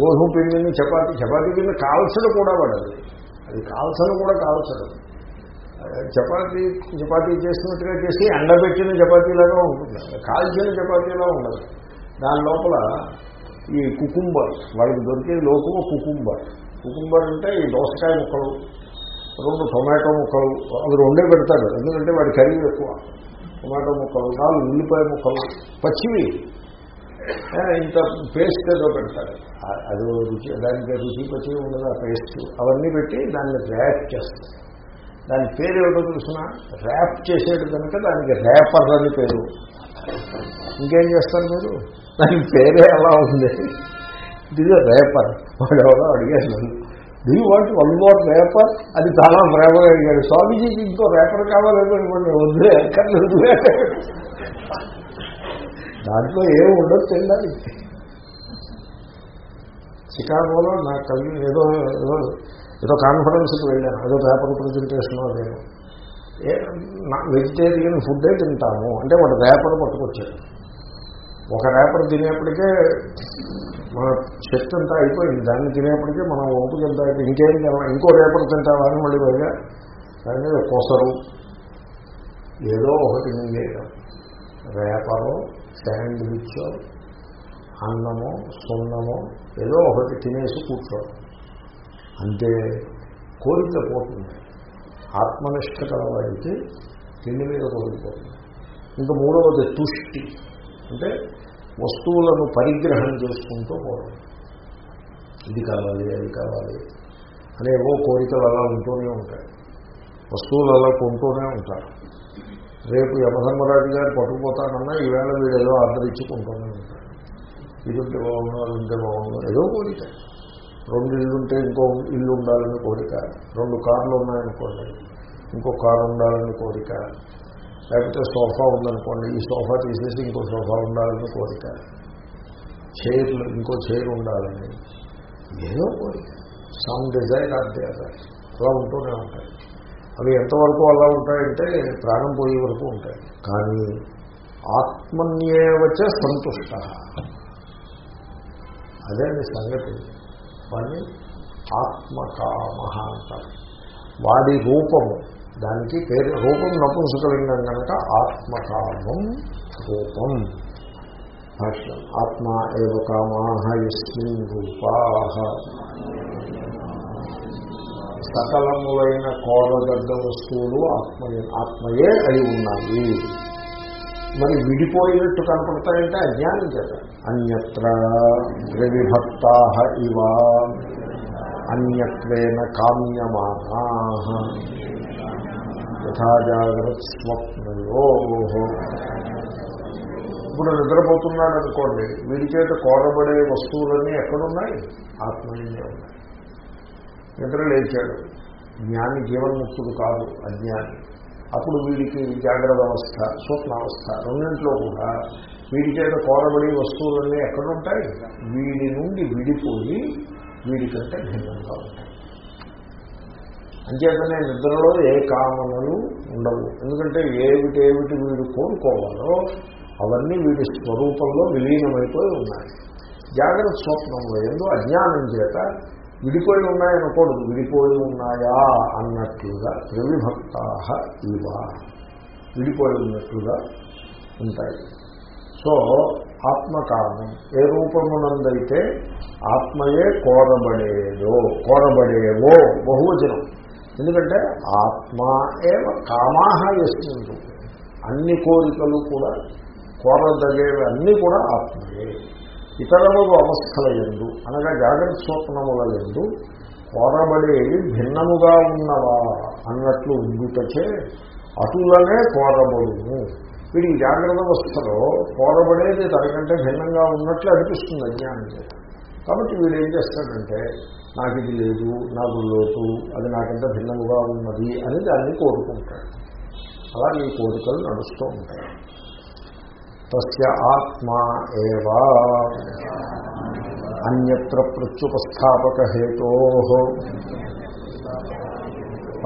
గోధుమ పిండిని చపాతీ. చపాతీ పిండి కాల్చడం కూడా పడదు. అది కాల్చడం కూడా కాల్చడం. చపాతీ చపాతీ చేసినట్టుగా చేసి ఎండబెట్టిన చపాతీలాగా ఉంటుంది. కాల్చిన చపాతీలా ఉండదు. దాని లోపల ఈ కుకుంబర్ వాళ్ళకి దొరికే లోపు కుకుంబర్. కుకుంబర్ అంటే ఈ దోసకాయ ముక్కలు రెండు టొమాటో ముక్కలు అవి రెండే పెడతాడు ఎందుకంటే వాడి ఖరీదు ఎక్కువ. టొమాటో ముక్కలు నాలుగు ఉల్లిపాయ ముక్కలు పచ్చివి. ఇంత పేస్ట్ ఏదో పెడతాడు అది రుచి దానికి రుచి పచ్చి ఉండదు ఆ పేస్ట్ అవన్నీ పెట్టి దాన్ని ర్యాప్ చేస్తారు. దాని పేరు ఏమిటో చూసిన ర్యాప్ చేసేది కనుక దానికి ర్యాపర్ అని పేరు. ఇంకేం చేస్తారు మీరు? దాని పేరే ఎలా ఉంది? ఇది రేపర్ వాడు ఎవరో అడిగారు నన్ను. Do you one more wrapper అది చాలా ప్రేమగా అడిగాడు. స్వామీజీకి ఇంకో రేపర్ కావాలనుకోండి వద్దు ఎక్కర్లేదు దాంట్లో ఏం ఉండదు తినాలి చికాగోలో నాకు కలిగి ఏదో ఏదో ఏదో కాన్ఫరెన్స్కి వెళ్ళాను. ఏదో పేపర్ ప్రజెంటేషన్లో నేను వెజిటేరియన్ ఫుడ్డే తింటాము. అంటే వాడు రేపర్ పట్టుకొచ్చాడు. ఒక రేపర్ తినేప్పటికే మన శక్తి అంతా అయిపోయింది. దాన్ని తినేప్పటికే మనం ఓపిక ఎంత ఇంకేం తినాలి ఇంకో రేపర్ తింటావా అని మళ్ళీ పైగా దాని మీద కొసరు. ఏదో ఒకటి మింగేయడం రేపరో శాండ్విచ్ అన్నమో సున్నమో ఏదో ఒకటి తినేసి కూర్చోవడం అంతే. కోరిక పోతుంది ఆత్మనిష్ట కలవాడికి తిండి మీద కోల్పోతుంది ఇంకా మూడవది తుష్టి. అంటే వస్తువులను పరిగ్రహం చేసుకుంటూ పోవడం. ఇది కావాలి అది కావాలి అనేవో కోరికలు అలా ఉంటూనే ఉంటాయి. వస్తువులు అలా కొంటూనే ఉంటారు. రేపు యమధర్మరాజు గారు పట్టుకుపోతానన్నా ఈవేళ వీడు ఏదో ఆర్డర్ ఇచ్చి కొంటూనే ఉంటాడు. ఇది ఉంటే బాగుండు అది ఉంటే బాగుండు ఏదో కోరిక రెండు ఇల్లు ఉంటే ఇంకో ఇల్లు ఉండాలని కోరిక. రెండు కార్లు ఉన్నాయనుకోండి ఇంకో కారు ఉండాలని కోరిక. లేకపోతే సోఫా ఉందనుకోండి ఈ సోఫా తీసేసి ఇంకో సోఫా ఉండాలని కోరిక. చైర్లు ఇంకో చైర్ ఉండాలని ఏదో కోరిక. సమ్ డిజైర్ ఆర్ అలా ఉంటూనే ఉంటాయి. అవి ఎంతవరకు అలా ఉంటాయంటే ప్రాణం పోయే వరకు ఉంటాయి. కానీ ఆత్మన్యేవచ సంతుష్ట. అదే మీ సంగతి. వాడిని ఆత్మకామ అంటారు. వాడి రూపము దానికి పేరు రూపం నపుంసకలింగం కనుక ఆత్మకామం రూపం. భాష్యం ఆత్మ ఏవ కామాహ ఎస్మిన్ రూపా? సకలములైన కోరగడ్డ వస్తువులు ఆత్మ ఆత్మయే అయి ఉన్నాయి. మరి విడిపోయినట్టు కనపడతాయంటే అజ్ఞానం చేత. అన్యత్ర విభక్తా ఇవ. అన్యత్వేన కామ్యమానా యథా జాగ్రత్త స్వప్నయో. ఇప్పుడు నిద్రపోతున్నాడు అనుకోండి వీడి చేత కోరబడే వస్తువులన్నీ ఎక్కడున్నాయి? ఆత్మీయంగా ఉన్నాయి నిద్ర లేచాడు. జ్ఞాని జీవన్ముక్తుడు కాదు అజ్ఞాని. అప్పుడు వీడికి జాగ్రత్త అవస్థ స్వప్నావస్థ రెండింటిలో కూడా వీడి చేత కోరబడి వస్తువులన్నీ ఎక్కడుంటాయి? వీడి నుండి విడిపోయి వీడికంటే భిన్నంగా ఉంటాయి. అంచేతనే నిద్రలో ఏ కామనలు ఉండవు. ఎందుకంటే ఏమిటేమిటి వీడు కోరుకోవాలో అవన్నీ వీడి స్వరూపంలో విలీనమైపోయి ఉన్నాయి. జాగ్రత్త స్వప్నంలో ఎందు అజ్ఞానం చేత విడిపోయి ఉన్నాయనకూడదు విడిపోయి ఉన్నాయా అన్నట్లుగా త్రివిభక్తా ఇవ. విడిపోయి ఉన్నట్లుగా ఉంటాయి. సో ఆత్మకారణం. ఏ రూపమునందైతే ఆత్మయే కోరబడేదో కోరబడేవో బహువచనం. ఎందుకంటే ఆత్మ ఏవ కామాహ ఎస్తుంది అన్ని కోరికలు కూడా కోరదగేవి అన్నీ కూడా ఆత్మయే. ఇతరులకు అవస్థల ఎందు అనగా జాగ్రత్త స్వప్నముల ఎందు కోరబడేవి భిన్నముగా ఉన్నవా అన్నట్లు ఉండుటచే అటులనే కోరబడును వీడి జాగ్రత్త అవస్థలో పోరబడేది తనకంటే భిన్నంగా ఉన్నట్లు అనిపిస్తుంది అజ్ఞానం చేత కాబట్టి వీడు ఏం చేస్తాడంటే నాకు ఇది లేదు నాకు లోటు అది నాకంటే భిన్నముగా ఉన్నది అని దాన్ని కోరుకుంటాడు. అలా ఈ కోరికలు నడుస్తూ ఉంటాయి. తస్య ఆత్మా ఏవా? అన్యత్ర ప్రత్యుపస్థాపక హేతో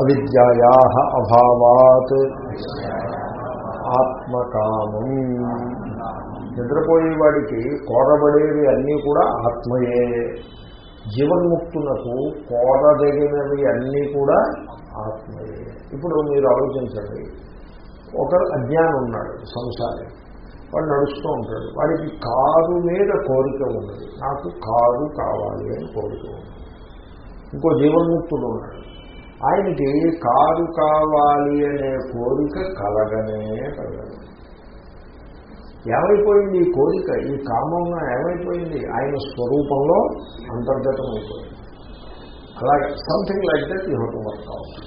అవిద్యాయా అభావాత్. ఆత్మకామం. నిద్రపోయే వాడికి కోరబడేవి అన్నీ కూడా ఆత్మయే. జీవన్ముక్తులకు కోరదగినవి అన్నీ కూడా ఆత్మయే. ఇప్పుడు మీరు ఆలోచించండి. ఒక అజ్ఞానం ఉన్నాడు సంసారి. వాడు నడుస్తూ ఉంటాడు. వాడికి కారు మీద కోరిక ఉన్నది. నాకు కారు కావాలి అని కోరిక ఉంది ఇంకో జీవన్ముక్తుడు ఉన్నాడు. ఆయనకి కారు కావాలి అనే కోరిక కలగనే కలగదు. ఏమైపోయింది ఈ కోరిక? ఈ కామంగా ఏమైపోయింది? ఆయన స్వరూపంలో అంతర్గతం అయిపోయింది అలాగే something like that you hotel work out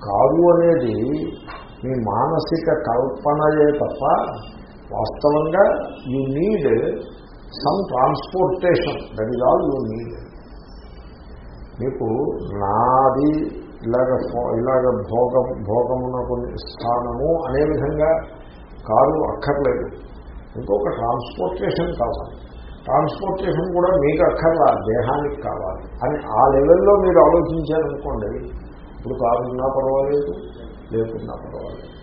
car అనేది మీ మానసిక కల్పనయే తప్ప వాస్తవంగా you need some transportation that is all you need మీకు నాది ఇలాగ ఇలాగ భోగం భోగమున కొన్ని స్థానము అనే విధంగా కారు అక్కర్లేదు. ఇంకొక ట్రాన్స్పోర్టేషన్ కావాలి. ట్రాన్స్పోర్టేషన్ కూడా మీకు అక్కర్లా దేహానికి కావాలి అని ఆ లెవెల్లో మీరు ఆలోచించారనుకోండి ఇప్పుడు కారు ఉన్నా పర్వాలేదు లేకున్నా పర్వాలేదు.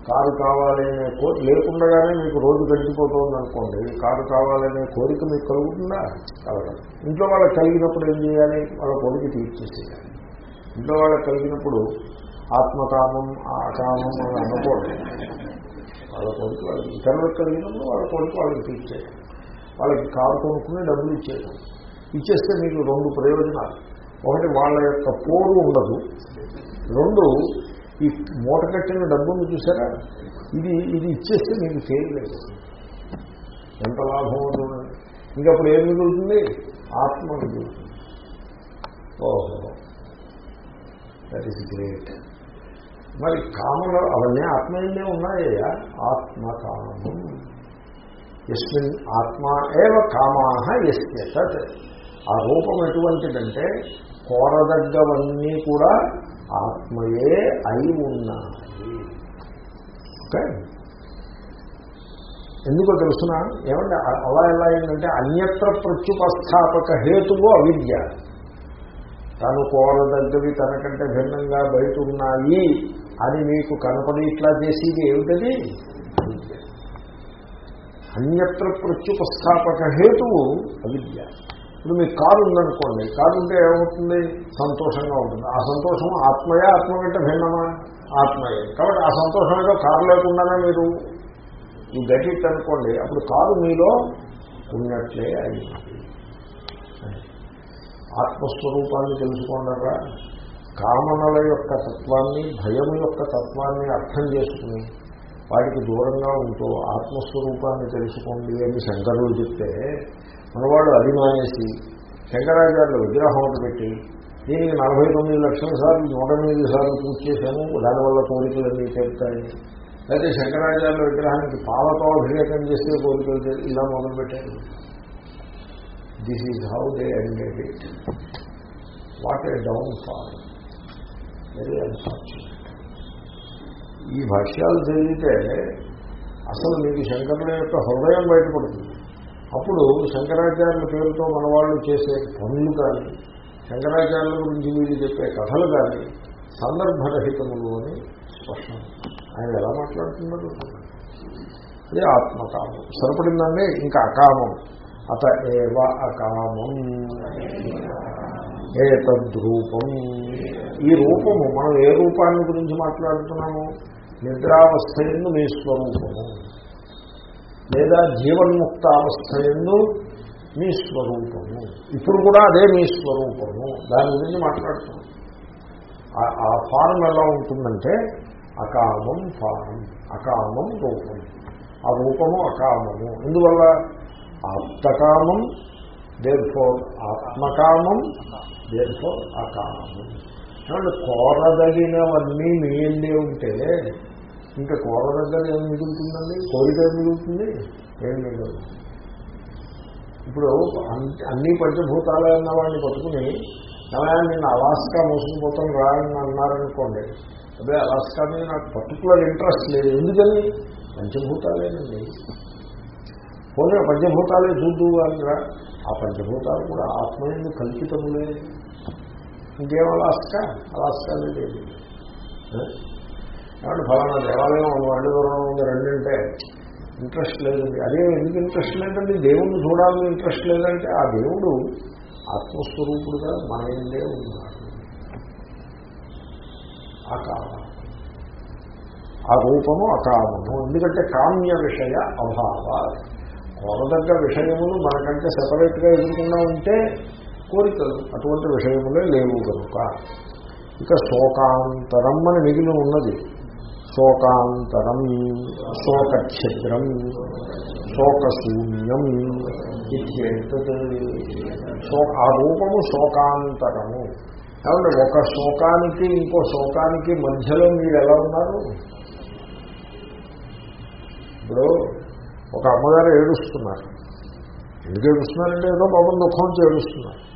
కారు కావాలనే కోరిక లేకుండానే మీకు రోజు గడిచిపోతుంది అనుకోండి కారు కావాలనే కోరిక మీకు కలుగుతుందా? కలగదు. ఇంట్లో వాళ్ళకి కలిగినప్పుడు ఏం చేయాలి? వాళ్ళ కోరిక తీర్చేసేయాలి. ఇంట్లో వాళ్ళకి కలిగినప్పుడు ఆత్మకామం ఆకామం అని అనకూడదు. వాళ్ళ కోరిక వాళ్ళకి ఇతరులకు కలిగినప్పుడు వాళ్ళ కోరిక వాళ్ళకి తీర్చేయాలి. వాళ్ళకి కారు కొనుక్కునే డబ్బులు ఇచ్చేయడం ఇచ్చేస్తే మీకు రెండు ప్రయోజనాలు. ఒకటి వాళ్ళ యొక్క పోరు ఉండదు. రెండు ఈ మూట కట్టిన డబ్బును చూసారా? ఇది ఇది ఇచ్చేస్తే మీకు ఫెయిల్ లేదు. ఎంత లాభం అవుతుంది ఇంకప్పుడు ఏం మిగులుతుంది? ఆత్మ మిగులుతుంది. ఓహో. దట్ ఈస్ గ్రేట్ మరి కామలు అవన్నీ ఆత్మయంలో ఉన్నాయా ఆత్మకామం ఎస్మిన్ ఆత్మ ఏవ కామాహ ఎస్ తత్ ఆ రూపం ఎటువంటిదంటే కోరదగ్గవన్నీ కూడా ఆత్మయే అయి ఉన్నాయి ఓకే? ఎందుకో తెలుసిన? ఏమంటే అలా ఎలా అయిందంటే అన్యత్ర ప్రత్యుపస్థాపక హేతువు అవిద్య. తను కోరదగ్గవి తనకంటే భిన్నంగా బయట ఉన్నాయి అని మీకు కనపడి ఇట్లా చేసేది ఏమిటది? అన్యత్ర ప్రత్యుపస్థాపక హేతువు అవిద్య. ఇప్పుడు మీకు కారు ఉందనుకోండి కారు ఉంటే ఏమవుతుంది? సంతోషంగా ఉంటుంది. ఆ సంతోషం ఆత్మయే ఆత్మ కంటే భిన్నమా? ఆత్మయే. కాబట్టి ఆ సంతోషం ఏదో కారు లేకుండానే మీరు ఈ గెట్ అనుకోండి అప్పుడు కారు మీలో ఉన్నట్లే అయింది ఆత్మస్వరూపాన్ని తెలుసుకోండగా కామనల యొక్క తత్వాన్ని భయం యొక్క తత్వాన్ని అర్థం చేసుకుని వాటికి దూరంగా ఉంటూ ఆత్మస్వరూపాన్ని తెలుసుకోండి అని శంకరులు చెప్తే మనవాడు అది మానేసి శంకరాచార్యుల విగ్రహం ఒకటి పెట్టి దీనికి నలభై తొమ్మిది లక్షల సార్లు నూట ఎనిమిది సార్లు పూజ చేశాము దానివల్ల కోరికలన్నీ చెప్తాయి అయితే శంకరాచార్యుల విగ్రహానికి పాలతో అభిషేకం చేస్తే కోరికలు ఇలా మొదలుపెట్టారు this is how they ended it what a downfall very unfortunate ఈ భాష్యాలు చదివితే అసలు మీకు శంకరుల యొక్క హృదయం బయటపడుతుంది. అప్పుడు శంకరాచార్యుల పేరుతో మన వాళ్ళు చేసే పనులు కానీ శంకరాచార్యుల గురించి వీళ్ళు చెప్పే కథలు కానీ సందర్భరహితములు అని స్పష్టం. ఆయన ఎలా మాట్లాడుతున్నారు అదే ఆత్మకామం. సరిపడిందండి ఇంకా అకామం. అత ఏవ అకామం. ఏ తద్రూపం ఈ రూపము మనం ఏ రూపాన్ని గురించి మాట్లాడుతున్నాము? నిద్రావస్థ ఎందు మీ స్వరూపము. లేదా జీవన్ముక్తావస్థ ఎందు మీ స్వరూపము. ఇప్పుడు కూడా అదే మీ స్వరూపము. దాని గురించి మాట్లాడుతున్నాం. ఆ- ఫారం ఎలా ఉంటుందంటే అకామం ఫారం అకామం రూపం. ఆ రూపము అకామము. ఇందువల్ల ఆప్తకామం దేర్ఫోర్ ఆత్మకామం దేర్ఫోర్ అకామం. కోరదగినవన్నీ మీయందే ఉంటే ఇంకా కోరదగ్గర ఏం మిగులుతుందండి? కోరిక ఏం మిగులుతుంది? ఏం మిగులుతుంది ఇప్పుడు అన్ని- అన్ని పంచభూతాలే ఉన్న వాడిని పట్టుకుని అలా నేను అలాస్కా మోసుకుపోతాను రాని అన్నారనుకోండి. అదే అలాస్కా మీద నాకు పర్టికులర్ ఇంట్రెస్ట్ లేదు. ఎందుకని? పంచభూతాలేనండి. పోనీ పంచభూతాలే చూద్దు రా. ఆ పంచభూతాలు కూడా ఆత్మయందు కల్పితములే. ఇంకేం అలాస్కా? అలాస్కా లేదు కాబట్టి ఫలానా దేవాలయం రెండు దూరం ఉంది రెండంటే ఇంట్రెస్ట్ లేదండి. అదే ఎందుకు ఇంట్రెస్ట్ లేదండి? దేవుణ్ణి చూడాలని ఇంట్రెస్ట్ లేదంటే ఆ దేవుడు ఆత్మస్వరూపుడుగా మన ఉన్నాడు. అకామం. ఆ రూపము అకామము. ఎందుకంటే కామ్య విషయ అభావ కోరదగ్గ విషయములు మనకంటే సెపరేట్గా ఎదుర్కొన్నా ఉంటే కోరికలు అటువంటి విషయములే లేవు కనుక. ఇక శోకాంతరం అని మిగిలి ఉన్నది. శోకాంతరం శోకఛిద్రం శోకశూన్యం శో ఆ రూపము శోకాంతరము. కాబట్టి ఒక శోకానికి ఇంకో శోకానికి మధ్యలో మీరు ఎలా ఉన్నారు? ఇప్పుడు ఒక అమ్మగారు ఏడుస్తున్నారు. ఎందుకు ఏడుస్తున్నారంటే ఏదో బాబు దుఃఖం వచ్చి ఏడుస్తున్నారు.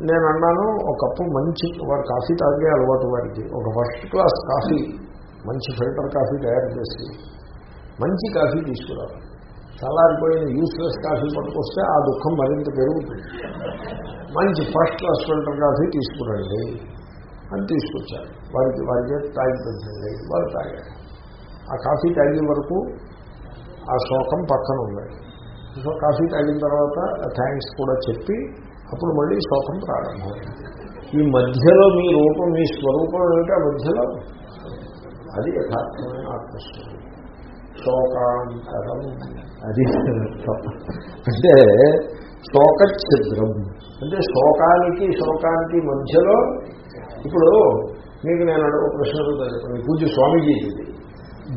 నేను అన్నాను ఒకప్పుడు మంచి వారు కాఫీ తాగే అలవాటు వారికి. ఒక ఫస్ట్ క్లాస్ కాఫీ మంచి ఫిల్టర్ కాఫీ తయారు చేసి మంచి కాఫీ తీసుకురావాలి. చల్లారిపోయిన యూస్లెస్ కాఫీ పట్టుకొస్తే ఆ దుఃఖం మరింత పెరుగుతుంది. మంచి ఫస్ట్ క్లాస్ ఫిల్టర్ కాఫీ తీసుకురండి అని తీసుకొచ్చారు. వారికి వారికి తాగిపించండి వారు తాగారు. ఆ కాఫీ తాగిన వరకు ఆ శోకం పక్కన ఉంది. సో కాఫీ తాగిన తర్వాత థ్యాంక్స్ కూడా చెప్పి అప్పుడు మళ్ళీ శోకం ప్రారంభమైంది. ఈ మధ్యలో మీ రూపం మీ స్వరూపం ఏమిటి? ఆ మధ్యలో అది యథార్థమైన ఆత్మస్వరూపం. శోకాంతరం అది అంటే శోకఛిద్రం అంటే శోకానికి శోకానికి మధ్యలో ఇప్పుడు మీకు నేను అడుగు ప్రశ్న పూజ్య స్వామీజీ ఇది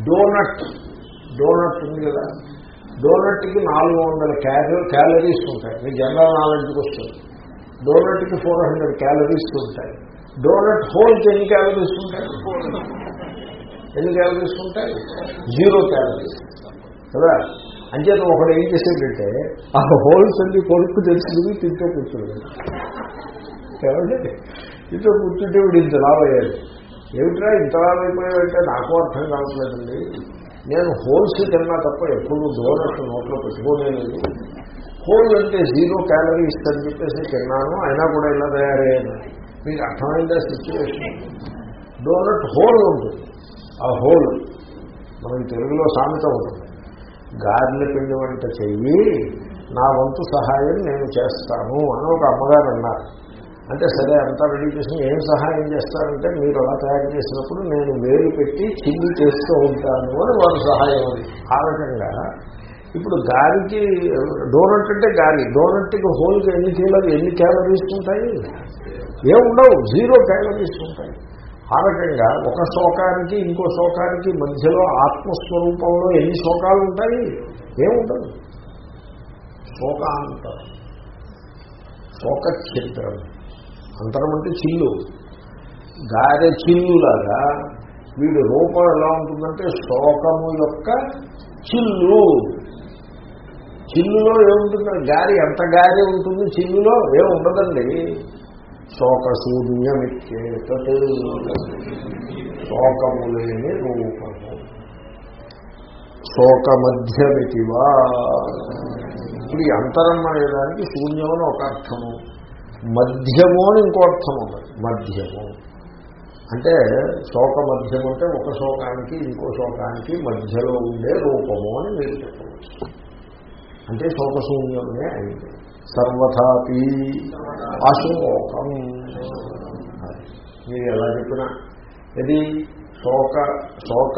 డోనట్ డోనట్ ఉంది కదా. డోనట్కి నాలుగు వందల క్యాలరీ క్యాలరీస్ ఉంటాయి. మీ జనరల్ నాలెడ్జ్కి వస్తుంది. డోనట్కి ఫోర్ హండ్రెడ్ క్యాలరీస్ ఉంటాయి. డోనట్ హోల్కి ఎన్ని క్యాలరీస్ ఉంటాయి? ఎన్ని క్యాలరీస్ ఉంటాయి జీరో క్యాలరీస్ కదా? అంచేత ఒకడు ఏం చేసేటంటే ఆ హోల్స్ అన్ని కొడుకు తెలుసుకుని తింటూ కూర్చోలేదు ఏమండి? ఇటు కూర్చుంటే ఇప్పుడు ఇంత లావయ్యాడు. ఏమిట్రా ఇంత లావైపోయాడంటే నాకు అర్థం కావట్లేదండి. నేను హోల్స్ తిన్నా తప్ప ఎప్పుడు డోనట్ నోట్లో పెట్టుకోలేదు హోల్ అంటే జీరో క్యాలరీస్ అని చెప్పేసి తిన్నాను అయినా కూడా ఇలా తయారయ్యాను. మీకు అర్థమైందా సిచ్యువేషన్ డోనట్ హోల్ ఉంటుంది. ఆ హోల్. మనకి తెలుగులో సామెత ఉంటుంది. గారెల పిండి వంట చెయ్యి నా వంతు సహాయం నేను చేస్తాను అని ఒక అమ్మగారు అన్నారు. అంటే సరే అంతా రెడీ చేసి ఏం సహాయం చేస్తారంటే మీరు అలా తయారు చేసినప్పుడు నేను వేలు పెట్టి చిల్లి చేస్తూ ఉంటాను అని వారు సహాయం అది ఆ రకంగా ఇప్పుడు గాలికి డోనట్ అంటే గాలి. డోనట్కి హోల్కి ఎన్ని క్యాలరీ ఎన్ని క్యాలరీస్ ఉంటాయి? ఏముండవు జీరో క్యాలరీస్ ఉంటాయి. ఆ రకంగా ఒక శోకానికి ఇంకో శోకానికి మధ్యలో ఆత్మస్వరూపంలో ఎన్ని శోకాలు ఉంటాయి? ఏముండదు. శోకాంతరం శోకక్షేత్రం అంతరం అంటే చిల్లు. గారె చిల్లులాగా వీడి రూపం ఎలా ఉంటుందంటే శోకము యొక్క చిల్లు. చిల్లులో ఏముంటుంది? గారి ఎంత గారి ఉంటుంది? చిల్లులో ఏముండదండి? శోకశూన్యమిత్యేత శోకము లేని రూపము శోకమధ్యమితివా ఇప్పుడు ఈ అంతరం అనేదానికి శూన్యమని ఒక అర్థము. మధ్యము అని ఇంకో అర్థం ఉంది. మధ్యము. అంటే శోక మధ్యము అంటే ఒక శోకానికి ఇంకో శోకానికి మధ్యలో ఉండే రూపము అని మీరు చెప్పవచ్చు. అంటే శోకశూన్యమే అయింది. సర్వథాపి అశోకం. మీరు ఎలా చెప్పినా? ఇది శోక శోక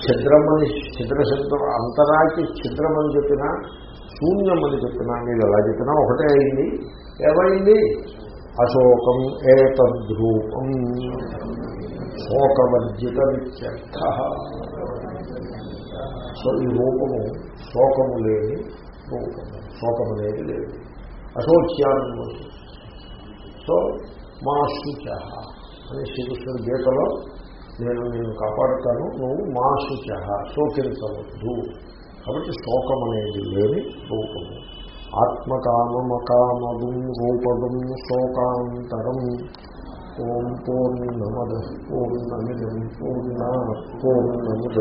ఛిద్రమని ఛిద్రశబ్దం అంతరాకి ఛిద్రమని చెప్పినా శూన్యమని చెప్పినా మీరు ఎలా చెప్పినా ఒకటే అయింది. ఏమైంది? అశోకం ఏతద్రూపం. శోకవర్జిత నిత్యర్థ సో ఈ రూపము శోకము లేని రూపము. శోకము అనేది లేదు. అశోచ్యాన్ని సో మా శుచ అని శ్రీకృష్ణుడి గీతలో నేను నేను కాపాడుతాను నువ్వు మా శుచ శోకించవద్దు. కాబట్టి శోకం అనేది లేని రూపము ఆత్మకామకామం రూపగం శోకాంతరం. ఓం పూర్ణమద పూర్ణమిదం పూర్ణ పూర్ణముద